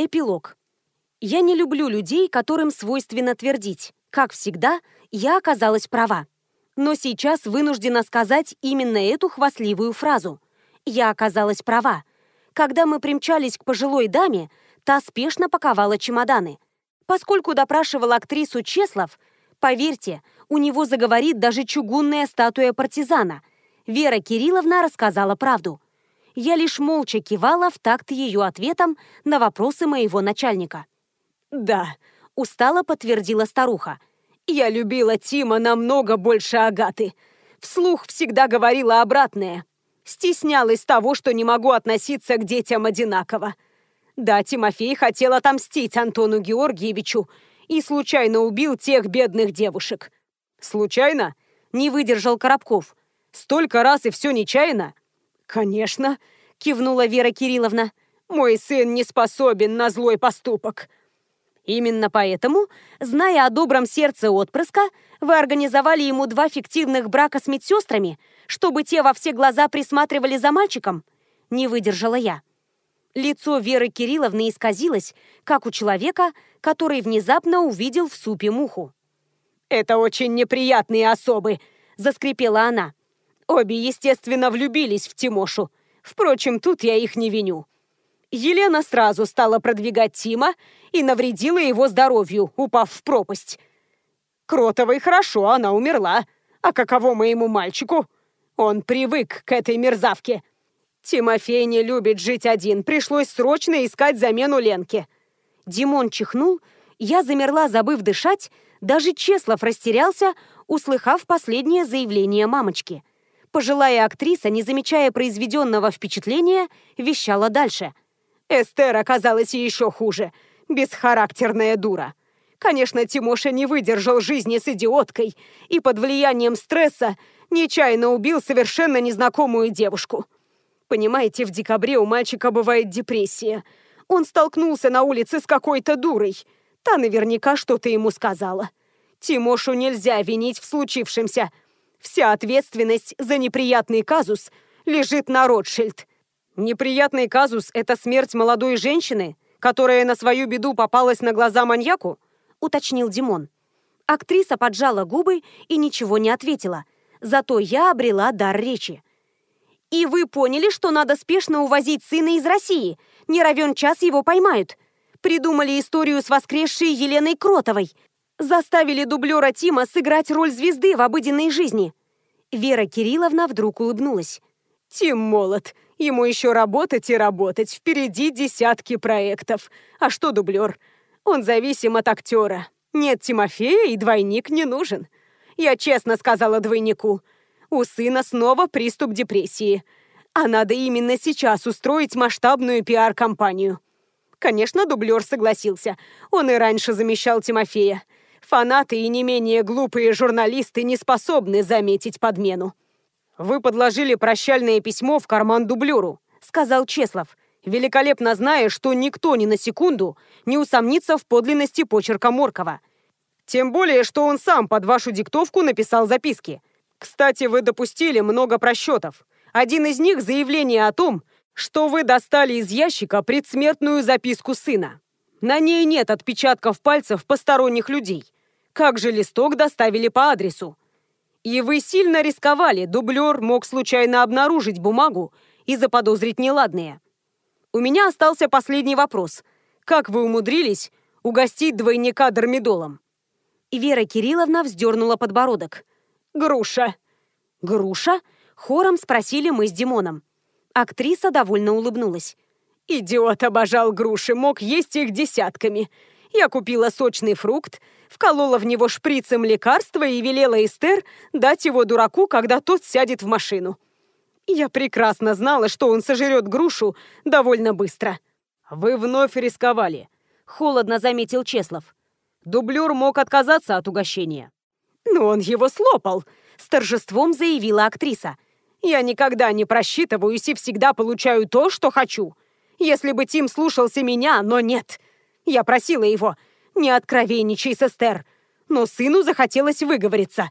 Эпилог. Я не люблю людей, которым свойственно твердить. Как всегда, я оказалась права. Но сейчас вынуждена сказать именно эту хвастливую фразу. Я оказалась права. Когда мы примчались к пожилой даме, та спешно паковала чемоданы. Поскольку допрашивал актрису Чеслов, поверьте, у него заговорит даже чугунная статуя партизана. Вера Кирилловна рассказала правду я лишь молча кивала в такт ее ответом на вопросы моего начальника. «Да», — устало подтвердила старуха. «Я любила Тима намного больше Агаты. Вслух всегда говорила обратное. Стеснялась того, что не могу относиться к детям одинаково. Да, Тимофей хотел отомстить Антону Георгиевичу и случайно убил тех бедных девушек». «Случайно?» — не выдержал Коробков. «Столько раз и все нечаянно?» «Конечно», — кивнула Вера Кирилловна. «Мой сын не способен на злой поступок». Именно поэтому, зная о добром сердце отпрыска, вы организовали ему два фиктивных брака с медсестрами, чтобы те во все глаза присматривали за мальчиком? Не выдержала я. Лицо Веры Кирилловны исказилось, как у человека, который внезапно увидел в супе муху. «Это очень неприятные особы», — заскрипела она. Обе, естественно, влюбились в Тимошу. Впрочем, тут я их не виню. Елена сразу стала продвигать Тима и навредила его здоровью, упав в пропасть. Кротовой хорошо, она умерла. А каково моему мальчику? Он привык к этой мерзавке. Тимофей не любит жить один, пришлось срочно искать замену Ленке. Димон чихнул, я замерла, забыв дышать, даже Чеслов растерялся, услыхав последнее заявление мамочки. Пожилая актриса, не замечая произведенного впечатления, вещала дальше. «Эстер оказалась еще хуже. Бесхарактерная дура. Конечно, Тимоша не выдержал жизни с идиоткой и под влиянием стресса нечаянно убил совершенно незнакомую девушку. Понимаете, в декабре у мальчика бывает депрессия. Он столкнулся на улице с какой-то дурой. Та наверняка что-то ему сказала. Тимошу нельзя винить в случившемся – Вся ответственность за неприятный казус лежит на Ротшильд. Неприятный казус – это смерть молодой женщины, которая на свою беду попалась на глаза маньяку? Уточнил Димон. Актриса поджала губы и ничего не ответила. Зато я обрела дар речи. «И вы поняли, что надо спешно увозить сына из России? Не равен час его поймают. Придумали историю с воскресшей Еленой Кротовой. Заставили дублера Тима сыграть роль звезды в обыденной жизни. Вера Кирилловна вдруг улыбнулась. Тим молод. Ему еще работать и работать. Впереди десятки проектов. А что дублер? Он зависим от актера. Нет Тимофея, и двойник не нужен. Я честно сказала двойнику. У сына снова приступ депрессии. А надо именно сейчас устроить масштабную пиар-компанию. Конечно, дублер согласился. Он и раньше замещал Тимофея. Фанаты и не менее глупые журналисты не способны заметить подмену. «Вы подложили прощальное письмо в карман дублеру», — сказал Чеслов, великолепно зная, что никто ни на секунду не усомнится в подлинности почерка Моркова. Тем более, что он сам под вашу диктовку написал записки. Кстати, вы допустили много просчетов. Один из них — заявление о том, что вы достали из ящика предсмертную записку сына. На ней нет отпечатков пальцев посторонних людей — как же листок доставили по адресу? И вы сильно рисковали, дублер мог случайно обнаружить бумагу и заподозрить неладное. У меня остался последний вопрос. Как вы умудрились угостить двойника дормидолом? И Вера Кирилловна вздернула подбородок. «Груша». «Груша?» — хором спросили мы с Димоном. Актриса довольно улыбнулась. «Идиот обожал груши, мог есть их десятками. Я купила сочный фрукт, вколола в него шприцем лекарства и велела Эстер дать его дураку, когда тот сядет в машину. Я прекрасно знала, что он сожрет грушу довольно быстро. «Вы вновь рисковали», — холодно заметил Чеслов. Дублер мог отказаться от угощения. «Но он его слопал», — с торжеством заявила актриса. «Я никогда не просчитываюсь и всегда получаю то, что хочу. Если бы Тим слушался меня, но нет. Я просила его, не откровенничай с Эстер. Но сыну захотелось выговориться.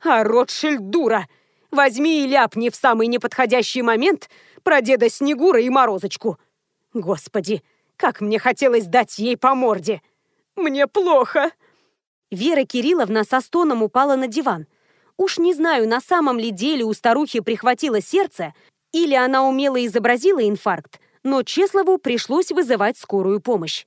А Ротшильд дура. Возьми и ляпни в самый неподходящий момент про деда Снегура и Морозочку. Господи, Как мне хотелось дать ей по морде! Мне плохо!» Вера Кирилловна со стоном упала на диван. Уж не знаю, на самом ли деле у старухи прихватило сердце, или она умело изобразила инфаркт, но Чеслову пришлось вызывать скорую помощь.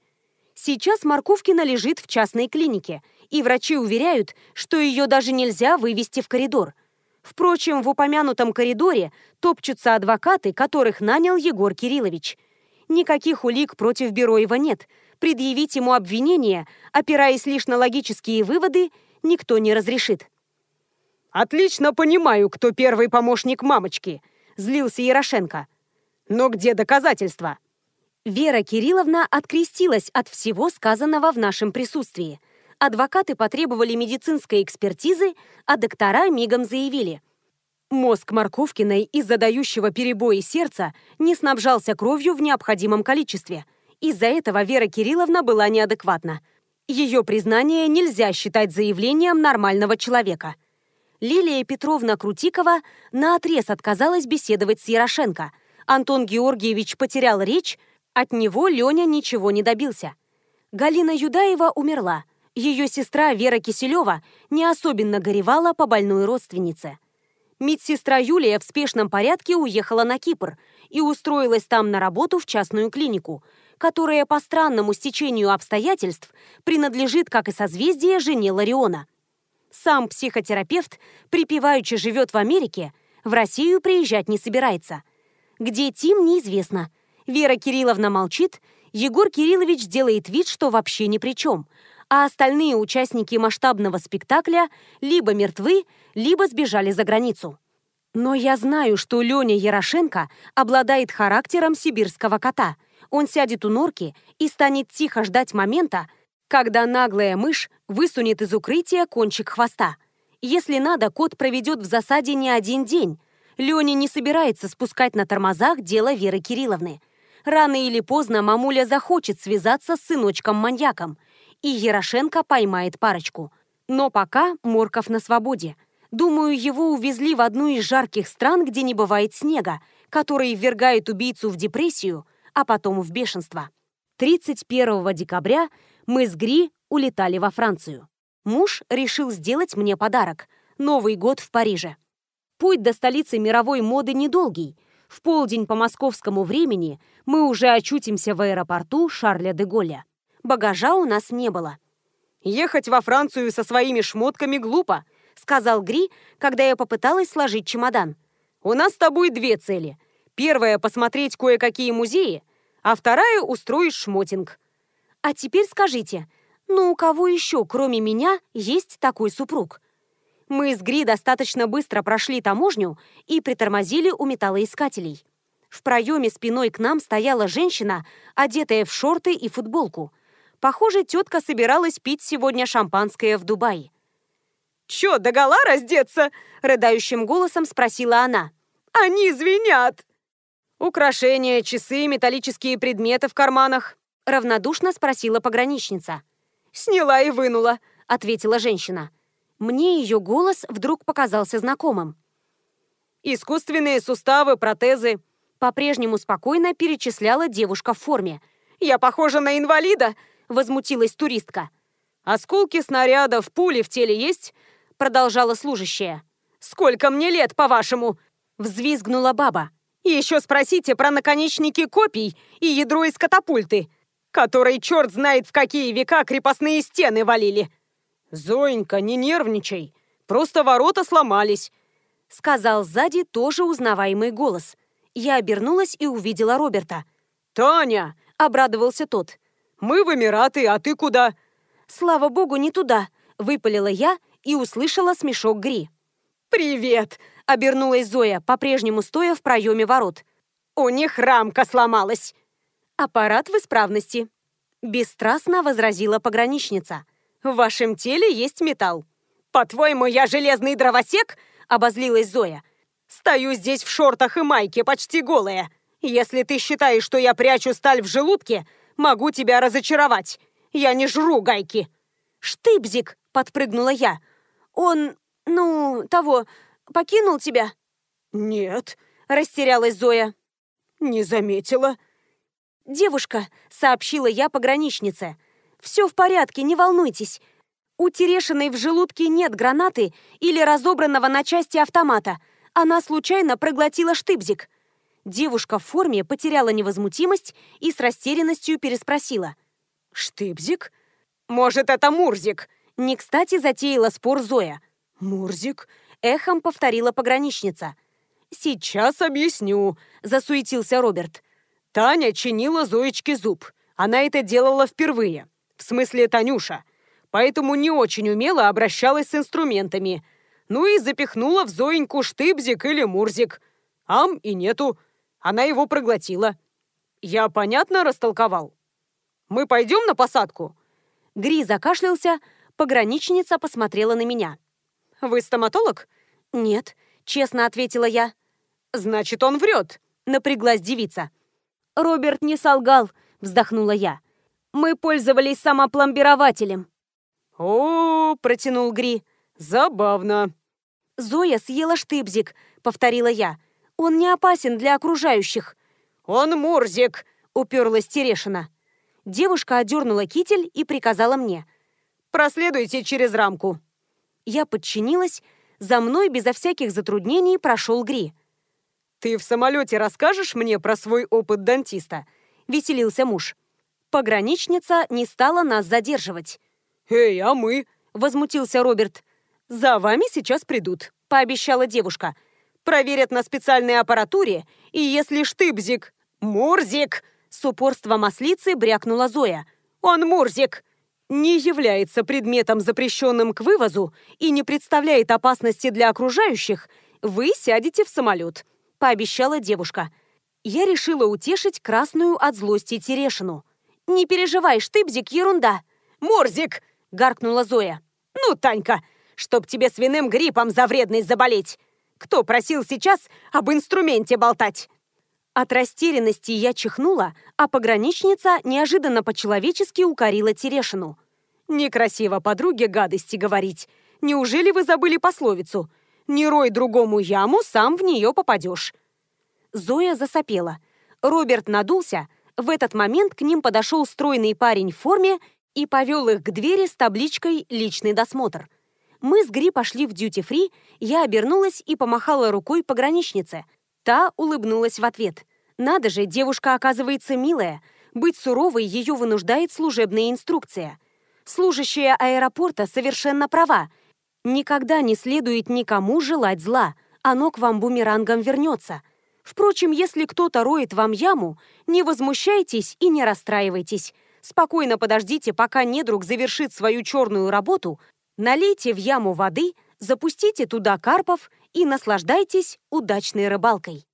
Сейчас Марковкина лежит в частной клинике, и врачи уверяют, что ее даже нельзя вывести в коридор. Впрочем, в упомянутом коридоре топчутся адвокаты, которых нанял Егор Кириллович. Никаких улик против Бероева нет. Предъявить ему обвинение, опираясь лишь на логические выводы, никто не разрешит. «Отлично понимаю, кто первый помощник мамочки», – злился Ярошенко. «Но где доказательства?» Вера Кирилловна открестилась от всего сказанного в нашем присутствии. Адвокаты потребовали медицинской экспертизы, а доктора мигом заявили. Мозг Марковкиной из-за дающего перебои сердца не снабжался кровью в необходимом количестве. Из-за этого Вера Кирилловна была неадекватна. Ее признание нельзя считать заявлением нормального человека. Лилия Петровна Крутикова наотрез отказалась беседовать с Ярошенко. Антон Георгиевич потерял речь, от него Леня ничего не добился. Галина Юдаева умерла. Ее сестра Вера Киселева не особенно горевала по больной родственнице. Медсестра Юлия в спешном порядке уехала на Кипр и устроилась там на работу в частную клинику, которая по странному стечению обстоятельств принадлежит, как и созвездие, жене Лариона. Сам психотерапевт припеваючи живет в Америке, в Россию приезжать не собирается. Где Тим, неизвестно. Вера Кирилловна молчит, Егор Кириллович делает вид, что вообще ни при чем, а остальные участники масштабного спектакля либо мертвы, либо сбежали за границу. Но я знаю, что Леня Ярошенко обладает характером сибирского кота. Он сядет у норки и станет тихо ждать момента, когда наглая мышь высунет из укрытия кончик хвоста. Если надо, кот проведет в засаде не один день. Леня не собирается спускать на тормозах дело Веры Кирилловны. Рано или поздно мамуля захочет связаться с сыночком-маньяком, и Ярошенко поймает парочку. Но пока Морков на свободе. Думаю, его увезли в одну из жарких стран, где не бывает снега, который ввергает убийцу в депрессию, а потом в бешенство. 31 декабря мы с Гри улетали во Францию. Муж решил сделать мне подарок – Новый год в Париже. Путь до столицы мировой моды недолгий. В полдень по московскому времени мы уже очутимся в аэропорту Шарля де Голля. Багажа у нас не было. «Ехать во Францию со своими шмотками глупо», — сказал Гри, когда я попыталась сложить чемодан. «У нас с тобой две цели. Первая — посмотреть кое-какие музеи, а вторая — устроить шмотинг. А теперь скажите, ну у кого еще, кроме меня, есть такой супруг? Мы с Гри достаточно быстро прошли таможню и притормозили у металлоискателей. В проеме спиной к нам стояла женщина, одетая в шорты и футболку. Похоже, тетка собиралась пить сегодня шампанское в Дубае. «Чё, догола раздеться?» — рыдающим голосом спросила она. «Они звенят!» «Украшения, часы, металлические предметы в карманах?» — равнодушно спросила пограничница. «Сняла и вынула», — ответила женщина. Мне ее голос вдруг показался знакомым. «Искусственные суставы, протезы», — по-прежнему спокойно перечисляла девушка в форме. «Я похожа на инвалида?» — возмутилась туристка. «Осколки снарядов, пули в теле есть?» — продолжала служащая. «Сколько мне лет, по-вашему?» — взвизгнула баба. «И еще спросите про наконечники копий и ядро из катапульты который черт знает в какие века крепостные стены валили. Зоенька, не нервничай, просто ворота сломались. Сказал сзади тоже узнаваемый голос. Я обернулась и увидела Роберта. «Таня!» — обрадовался тот. «Мы в Эмираты, а ты куда?» «Слава богу, не туда!» — выпалила я и услышала смешок Гри. «Привет!» — обернулась Зоя, по-прежнему стоя в проеме ворот. «У них рамка сломалась!» «Аппарат в исправности», — бесстрастно возразила пограничница. «В вашем теле есть металл». «По-твоему, я железный дровосек?» — обозлилась Зоя. «Стою здесь в шортах и майке, почти голая. Если ты считаешь, что я прячу сталь в желудке, могу тебя разочаровать. Я не жру гайки». «Штыбзик!» — подпрыгнула я. «Он, ну, того, покинул тебя?» «Нет», — растерялась Зоя. «Не заметила». «Девушка», — сообщила я пограничнице, — «все в порядке, не волнуйтесь. У Терешиной в желудке нет гранаты или разобранного на части автомата. Она случайно проглотила штыбзик». Девушка в форме потеряла невозмутимость и с растерянностью переспросила. «Штыбзик? Может, это Мурзик?» Не кстати затеяла спор Зоя. «Мурзик?» — эхом повторила пограничница. «Сейчас объясню», — засуетился Роберт. «Таня чинила Зоечке зуб. Она это делала впервые. В смысле, Танюша. Поэтому не очень умело обращалась с инструментами. Ну и запихнула в Зоеньку штыбзик или мурзик. Ам и нету. Она его проглотила. Я понятно растолковал? Мы пойдем на посадку?» Гри закашлялся, пограничница посмотрела на меня. «Вы стоматолог?» «Нет», — честно ответила я. «Значит, он врет», — напряглась девица. «Роберт не солгал», — вздохнула я. «Мы пользовались самопломбирователем». «О, -о, -о — протянул Гри, — забавно». «Зоя съела штыбзик», — повторила я. «Он не опасен для окружающих». «Он Мурзик», — уперлась Терешина. Девушка одернула китель и приказала мне. «Проследуйте через рамку». Я подчинилась. За мной безо всяких затруднений прошел Гри. «Ты в самолете расскажешь мне про свой опыт дантиста?» — веселился муж. Пограничница не стала нас задерживать. «Эй, а мы?» — возмутился Роберт. «За вами сейчас придут», — пообещала девушка. «Проверят на специальной аппаратуре, и если штыбзик...» «Мурзик!» — с упорством ослицы брякнула Зоя. «Он Мурзик!» не является предметом, запрещенным к вывозу и не представляет опасности для окружающих, вы сядете в самолет пообещала девушка. Я решила утешить красную от злости Терешину. «Не переживай, штыбзик, ерунда!» «Морзик!» — гаркнула Зоя. «Ну, Танька, чтоб тебе свиным гриппом за вредность заболеть! Кто просил сейчас об инструменте болтать?» От растерянности я чихнула, а пограничница неожиданно по-человечески укорила Терешину. «Некрасиво подруге гадости говорить. Неужели вы забыли пословицу? Не рой другому яму, сам в нее попадешь. Зоя засопела. Роберт надулся. В этот момент к ним подошел стройный парень в форме и повел их к двери с табличкой «Личный досмотр». Мы с Гри пошли в дьюти-фри, я обернулась и помахала рукой пограничнице. Та улыбнулась в ответ. Надо же, девушка оказывается милая. Быть суровой ее вынуждает служебная инструкция. Служащая аэропорта совершенно права. Никогда не следует никому желать зла, оно к вам бумерангом вернется. Впрочем, если кто-то роет вам яму, не возмущайтесь и не расстраивайтесь. Спокойно подождите, пока недруг завершит свою черную работу, налейте в яму воды, запустите туда карпов и наслаждайтесь удачной рыбалкой.